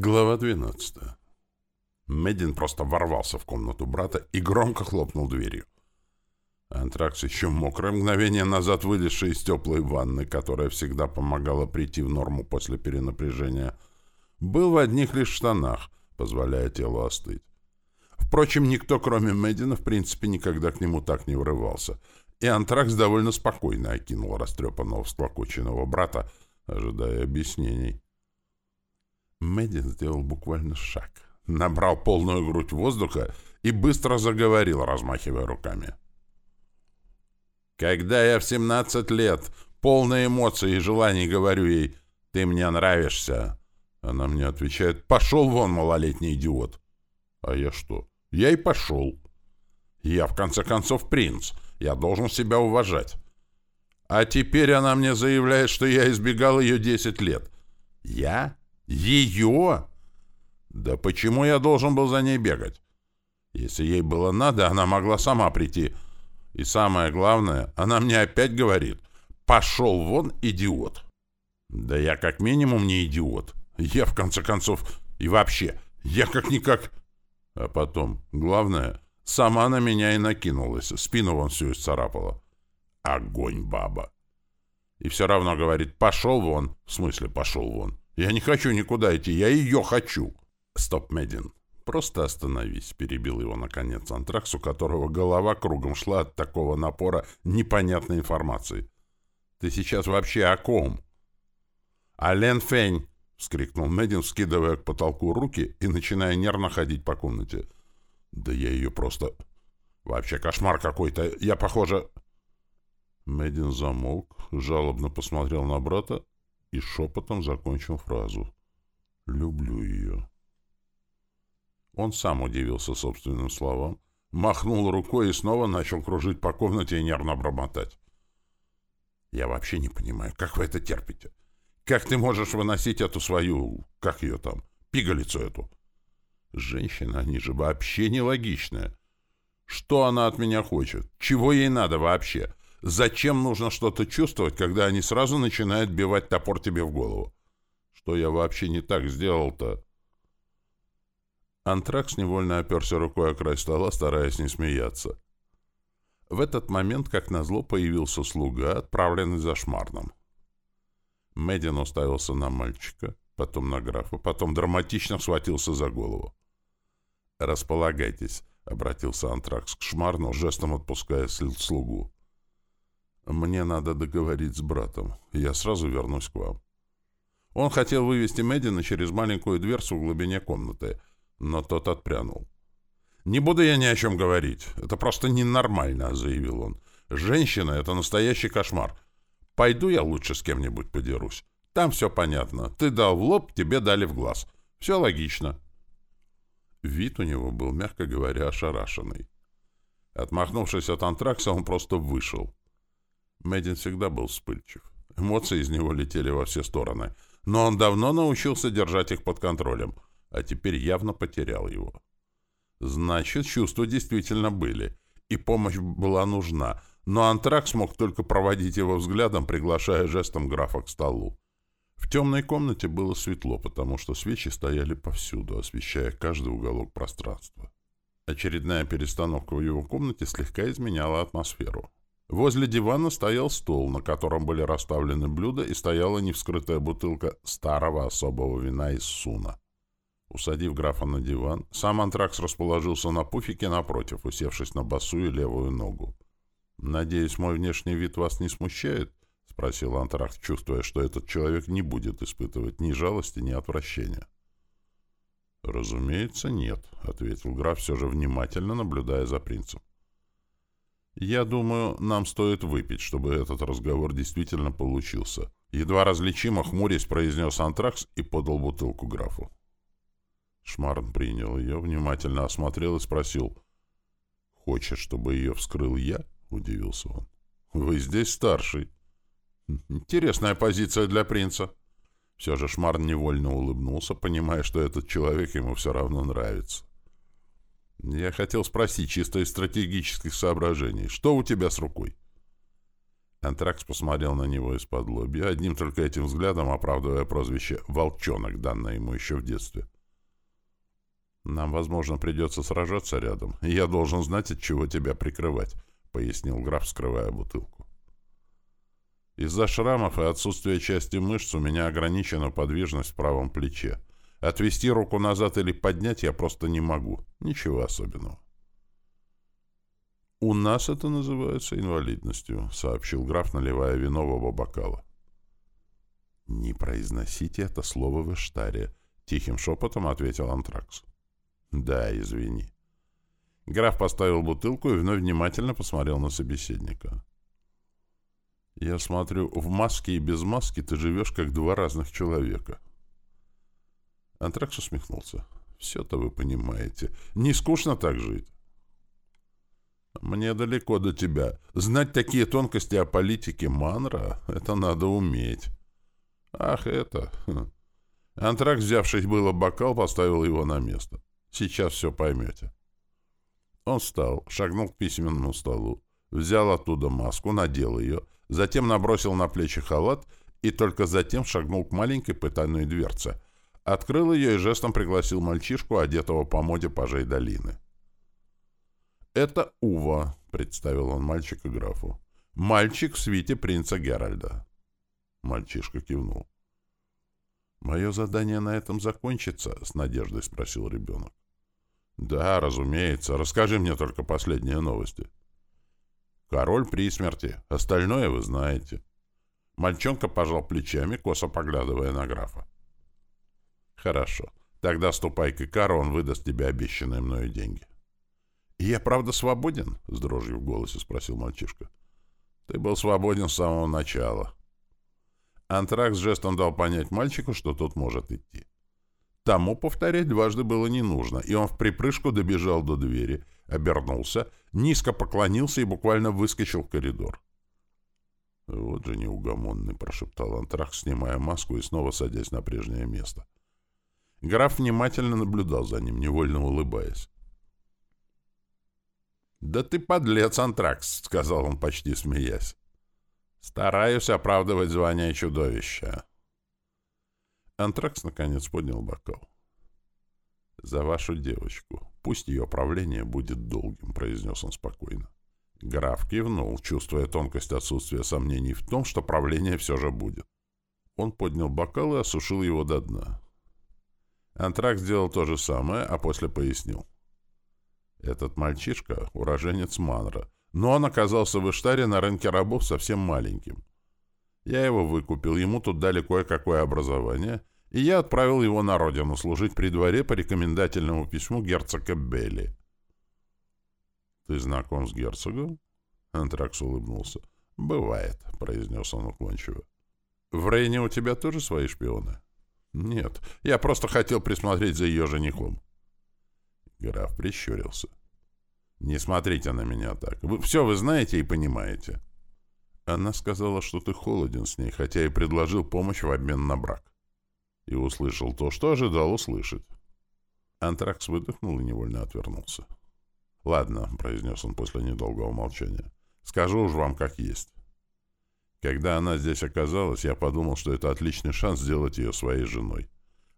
Глава 12. Медин просто ворвался в комнату брата и громко хлопнул дверью. Антракс еще мокрое мгновение назад вылезший из теплой ванны, которая всегда помогала прийти в норму после перенапряжения, был в одних лишь штанах, позволяя телу остыть. Впрочем, никто, кроме Медина, в принципе, никогда к нему так не врывался, и Антракс довольно спокойно окинул растрепанного всклокоченного брата, ожидая объяснений. Мэддин сделал буквально шаг, набрал полную грудь воздуха и быстро заговорил, размахивая руками. «Когда я в 17 лет, полные эмоций и желаний, говорю ей, «Ты мне нравишься», она мне отвечает, «Пошел вон, малолетний идиот». А я что? Я и пошел. Я, в конце концов, принц. Я должен себя уважать. А теперь она мне заявляет, что я избегал ее 10 лет. Я ее? Да почему я должен был за ней бегать? Если ей было надо, она могла сама прийти. И самое главное, она мне опять говорит, «Пошел вон, идиот!» Да я как минимум не идиот. Я, в конце концов, и вообще, я как-никак... А потом, главное, сама на меня и накинулась, спину вон всю исцарапала. Огонь, баба! И все равно говорит, «Пошел вон!» В смысле, «пошел вон!» Я не хочу никуда идти, я ее хочу. Стоп, Медин. Просто остановись, перебил его наконец антракс, у которого голова кругом шла от такого напора непонятной информации. Ты сейчас вообще о ком? Ален Фень! вскрикнул Медин, скидывая к потолку руки и начиная нервно ходить по комнате. Да я ее просто... Вообще кошмар какой-то. Я, похоже... Медин замолк, жалобно посмотрел на брата, и шепотом закончил фразу. «Люблю ее». Он сам удивился собственным словам, махнул рукой и снова начал кружить по комнате и нервно бормотать. «Я вообще не понимаю, как вы это терпите? Как ты можешь выносить эту свою... как ее там? Пигалицу эту?» «Женщина, они же вообще нелогичные. Что она от меня хочет? Чего ей надо вообще? Зачем нужно что-то чувствовать, когда они сразу начинают бивать топор тебе в голову? Что я вообще не так сделал-то? Антракс невольно оперся рукой о край стола, стараясь не смеяться. В этот момент, как назло, появился слуга, отправленный за шмарном. Мэддин уставился на мальчика, потом на графа, потом драматично схватился за голову. «Располагайтесь», — обратился Антракс к шмарну, жестом отпуская слугу. Мне надо договорить с братом. Я сразу вернусь к вам. Он хотел вывести Мэддина через маленькую дверцу в глубине комнаты, но тот отпрянул. «Не буду я ни о чем говорить. Это просто ненормально», — заявил он. «Женщина — это настоящий кошмар. Пойду я лучше с кем-нибудь подерусь. Там все понятно. Ты дал в лоб, тебе дали в глаз. Все логично». Вид у него был, мягко говоря, ошарашенный. Отмахнувшись от антракса, он просто вышел. Мэддин всегда был вспыльчив. Эмоции из него летели во все стороны. Но он давно научился держать их под контролем, а теперь явно потерял его. Значит, чувства действительно были, и помощь была нужна, но Антракс мог только проводить его взглядом, приглашая жестом графа к столу. В темной комнате было светло, потому что свечи стояли повсюду, освещая каждый уголок пространства. Очередная перестановка в его комнате слегка изменяла атмосферу. Возле дивана стоял стол, на котором были расставлены блюда, и стояла невскрытая бутылка старого особого вина из Суна. Усадив графа на диван, сам антракс расположился на пуфике напротив, усевшись на босую левую ногу. «Надеюсь, мой внешний вид вас не смущает?» — спросил антракс, чувствуя, что этот человек не будет испытывать ни жалости, ни отвращения. «Разумеется, нет», — ответил граф, все же внимательно наблюдая за принцем. «Я думаю, нам стоит выпить, чтобы этот разговор действительно получился». Едва различимо хмурясь произнес антракс и подал бутылку графу. Шмарн принял ее, внимательно осмотрел и спросил. «Хочешь, чтобы ее вскрыл я?» — удивился он. «Вы здесь старший». «Интересная позиция для принца». Все же Шмарн невольно улыбнулся, понимая, что этот человек ему все равно нравится. Я хотел спросить чисто из стратегических соображений. Что у тебя с рукой? Антракс посмотрел на него из-под лобья, одним только этим взглядом оправдывая прозвище «волчонок», данное ему еще в детстве. «Нам, возможно, придется сражаться рядом, я должен знать, от чего тебя прикрывать», — пояснил граф, скрывая бутылку. «Из-за шрамов и отсутствия части мышц у меня ограничена подвижность в правом плече. Отвести руку назад или поднять я просто не могу. Ничего особенного». «У нас это называется инвалидностью», — сообщил граф, наливая вино в оба бокала. «Не произносите это слово в Эштаре», — тихим шепотом ответил Антракс. «Да, извини». Граф поставил бутылку и вновь внимательно посмотрел на собеседника. «Я смотрю, в маске и без маски ты живешь как два разных человека». Антракс усмехнулся. «Все-то вы понимаете. Не скучно так жить?» Мне далеко до тебя. Знать такие тонкости о политике Манра — это надо уметь. Ах, это... Хм. Антракс, взявшись было бокал, поставил его на место. Сейчас все поймете. Он встал, шагнул к письменному столу, взял оттуда маску, надел ее, затем набросил на плечи халат и только затем шагнул к маленькой пытальной дверце. Открыл ее и жестом пригласил мальчишку, одетого по моде пажей долины. «Это Ува», — представил он мальчика графу. «Мальчик в свите принца Геральда». Мальчишка кивнул. «Мое задание на этом закончится?» — с надеждой спросил ребенок. «Да, разумеется. Расскажи мне только последние новости». «Король при смерти. Остальное вы знаете». Мальчонка пожал плечами, косо поглядывая на графа. «Хорошо. Тогда ступай к Икару, он выдаст тебе обещанные мною деньги». «Я правда свободен?» — с дрожью в голосе спросил мальчишка. «Ты был свободен с самого начала». Антракс жестом дал понять мальчику, что тот может идти. Тому повторять дважды было не нужно, и он в припрыжку добежал до двери, обернулся, низко поклонился и буквально выскочил в коридор. «Вот же неугомонный», — прошептал Антракс, снимая маску и снова садясь на прежнее место. Граф внимательно наблюдал за ним, невольно улыбаясь. «Да ты подлец, Антракс», — сказал он, почти смеясь. «Стараюсь оправдывать звание чудовища». Антракс, наконец, поднял бокал. «За вашу девочку. Пусть ее правление будет долгим», — произнес он спокойно. Граф кивнул, чувствуя тонкость отсутствия сомнений в том, что правление все же будет. Он поднял бокал и осушил его до дна. Антракс сделал то же самое, а после пояснил. Этот мальчишка — уроженец Манра, но он оказался в Иштаре на рынке рабов совсем маленьким. Я его выкупил, ему тут дали кое-какое образование, и я отправил его на родину служить при дворе по рекомендательному письму герцога Белли. «Ты знаком с герцогом?» Антракс улыбнулся. «Бывает», — произнес он уклончиво. «В Рейне у тебя тоже свои шпионы?» «Нет, я просто хотел присмотреть за ее женихом». Граф прищурился. «Не смотрите на меня так. Вы, все вы знаете и понимаете». Она сказала, что ты холоден с ней, хотя и предложил помощь в обмен на брак. И услышал то, что ожидал услышать. Антракс выдохнул и невольно отвернулся. «Ладно», — произнес он после недолгого молчания, — «скажу уж вам как есть. Когда она здесь оказалась, я подумал, что это отличный шанс сделать ее своей женой.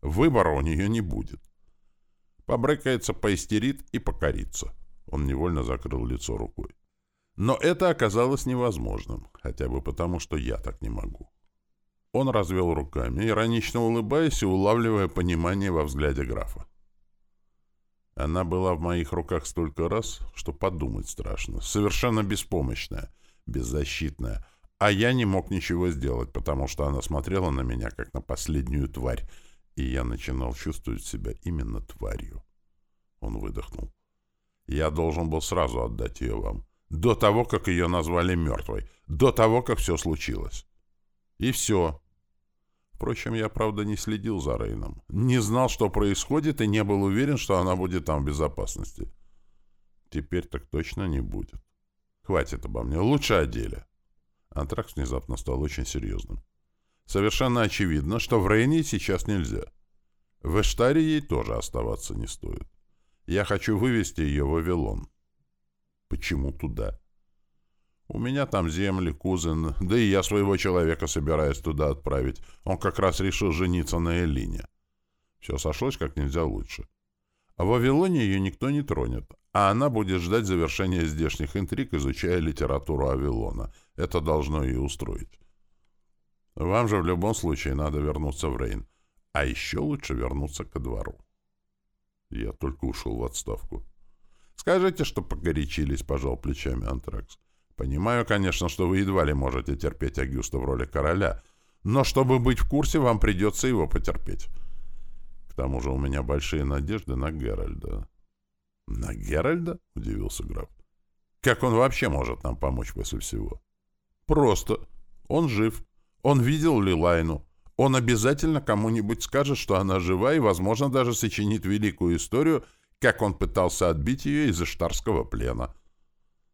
Выбора у нее не будет. Побрыкается, поистерит и покорится. Он невольно закрыл лицо рукой. Но это оказалось невозможным, хотя бы потому, что я так не могу. Он развел руками, иронично улыбаясь и улавливая понимание во взгляде графа. Она была в моих руках столько раз, что подумать страшно. Совершенно беспомощная, беззащитная. А я не мог ничего сделать, потому что она смотрела на меня, как на последнюю тварь, и я начинал чувствовать себя именно тварью. Он выдохнул. Я должен был сразу отдать ее вам. До того, как ее назвали мертвой. До того, как все случилось. И все. Впрочем, я, правда, не следил за Рейном. Не знал, что происходит, и не был уверен, что она будет там в безопасности. Теперь так точно не будет. Хватит обо мне. Лучше о деле. Антракс внезапно стал очень серьезным. Совершенно очевидно, что в Рейне сейчас нельзя. В Эштаре ей тоже оставаться не стоит. Я хочу вывести ее в Вавилон. Почему туда? У меня там земли, кузен, да и я своего человека собираюсь туда отправить. Он как раз решил жениться на Элине. Все сошлось как нельзя лучше. А в Вавилоне ее никто не тронет, а она будет ждать завершения здешних интриг, изучая литературу Вавилона. Это должно ее устроить. Вам же в любом случае надо вернуться в Рейн. А еще лучше вернуться ко двору. Я только ушел в отставку. Скажите, что погорячились, пожал плечами Антракс. Понимаю, конечно, что вы едва ли можете терпеть Агюста в роли короля, но чтобы быть в курсе, вам придется его потерпеть. К тому же у меня большие надежды на Геральда. — На Геральда? — удивился граф. — Как он вообще может нам помочь после всего? — Просто. Он жив. Он видел Лилайну. Он обязательно кому-нибудь скажет, что она жива, и, возможно, даже сочинит великую историю, как он пытался отбить ее из иштарского плена.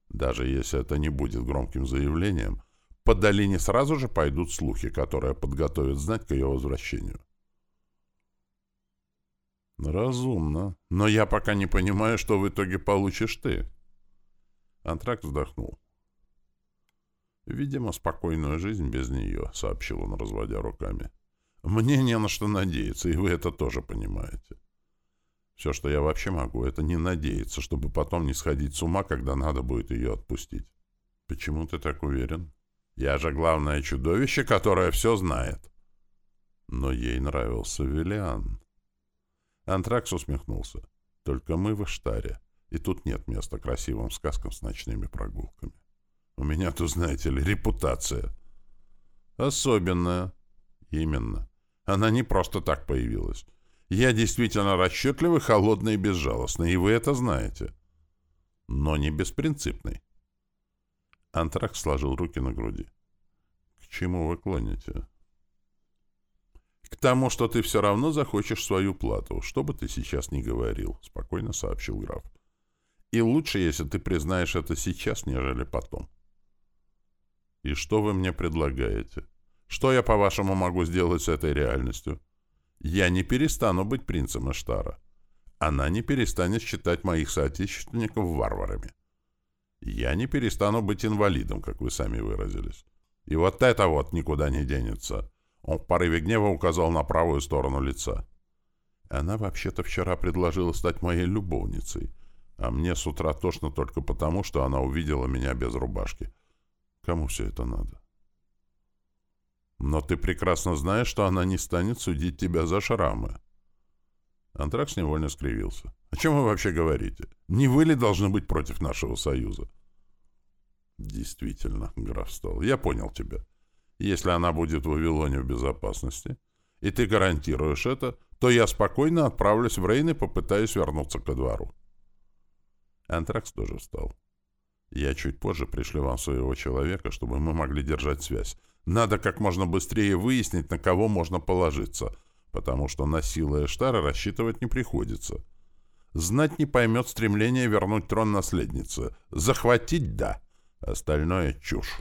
Даже если это не будет громким заявлением, по долине сразу же пойдут слухи, которые подготовят знать к ее возвращению. Разумно. Но я пока не понимаю, что в итоге получишь ты. Антракт вздохнул. «Видимо, спокойную жизнь без нее», — сообщил он, разводя руками. «Мне не на что надеяться, и вы это тоже понимаете. Все, что я вообще могу, это не надеяться, чтобы потом не сходить с ума, когда надо будет ее отпустить». «Почему ты так уверен?» «Я же главное чудовище, которое все знает». Но ей нравился Виллиан. Антракс усмехнулся. «Только мы в Иштаре, и тут нет места красивым сказкам с ночными прогулками». У меня тут, знаете ли, репутация. Особенная. Именно. Она не просто так появилась. Я действительно расчетливый, холодный и безжалостный, и вы это знаете. Но не беспринципный. Антракс сложил руки на груди. К чему вы клоните? К тому, что ты все равно захочешь свою плату, что бы ты сейчас ни говорил, спокойно сообщил граф. И лучше, если ты признаешь это сейчас, нежели потом. И что вы мне предлагаете? Что я, по-вашему, могу сделать с этой реальностью? Я не перестану быть принцем Эштара. Она не перестанет считать моих соотечественников варварами. Я не перестану быть инвалидом, как вы сами выразились. И вот это вот никуда не денется. Он в порыве гнева указал на правую сторону лица. Она вообще-то вчера предложила стать моей любовницей, а мне с утра тошно только потому, что она увидела меня без рубашки. Кому все это надо? Но ты прекрасно знаешь, что она не станет судить тебя за шрамы. Антракс невольно скривился. О чем вы вообще говорите? Не вы ли должны быть против нашего союза? Действительно, граф встал. Я понял тебя. Если она будет в Вавилоне в безопасности, и ты гарантируешь это, то я спокойно отправлюсь в Рейн и попытаюсь вернуться ко двору. Антракс тоже встал. Я чуть позже пришлю вам своего человека, чтобы мы могли держать связь. Надо как можно быстрее выяснить, на кого можно положиться, потому что на силы Эштара рассчитывать не приходится. Знать не поймет стремление вернуть трон наследницы. Захватить — да. Остальное — чушь.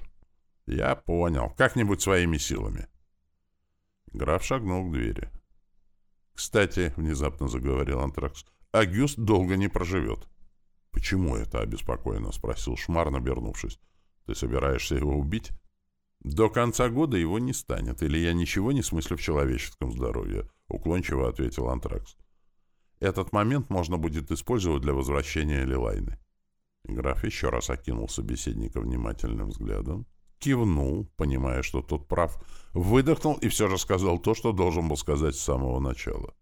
Я понял. Как-нибудь своими силами. Граф шагнул к двери. «Кстати», — внезапно заговорил Антракс, — «Агюст долго не проживет». «Почему это?» — обеспокоенно спросил Шмар, набернувшись. «Ты собираешься его убить?» «До конца года его не станет, или я ничего не смыслю в человеческом здоровье», — уклончиво ответил Антракс. «Этот момент можно будет использовать для возвращения Лилайны». Граф еще раз окинул собеседника внимательным взглядом, кивнул, понимая, что тот прав, выдохнул и все же сказал то, что должен был сказать с самого начала.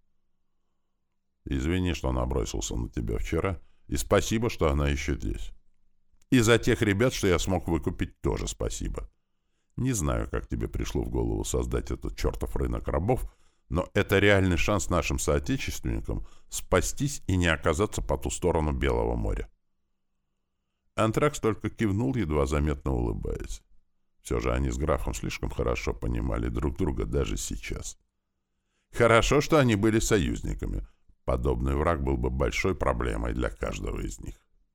«Извини, что набросился на тебя вчера» И спасибо, что она еще здесь. И за тех ребят, что я смог выкупить, тоже спасибо. Не знаю, как тебе пришло в голову создать этот чертов рынок рабов, но это реальный шанс нашим соотечественникам спастись и не оказаться по ту сторону Белого моря. Антракс только кивнул, едва заметно улыбаясь. Все же они с графом слишком хорошо понимали друг друга даже сейчас. Хорошо, что они были союзниками — Подобный враг был бы большой проблемой для каждого из них.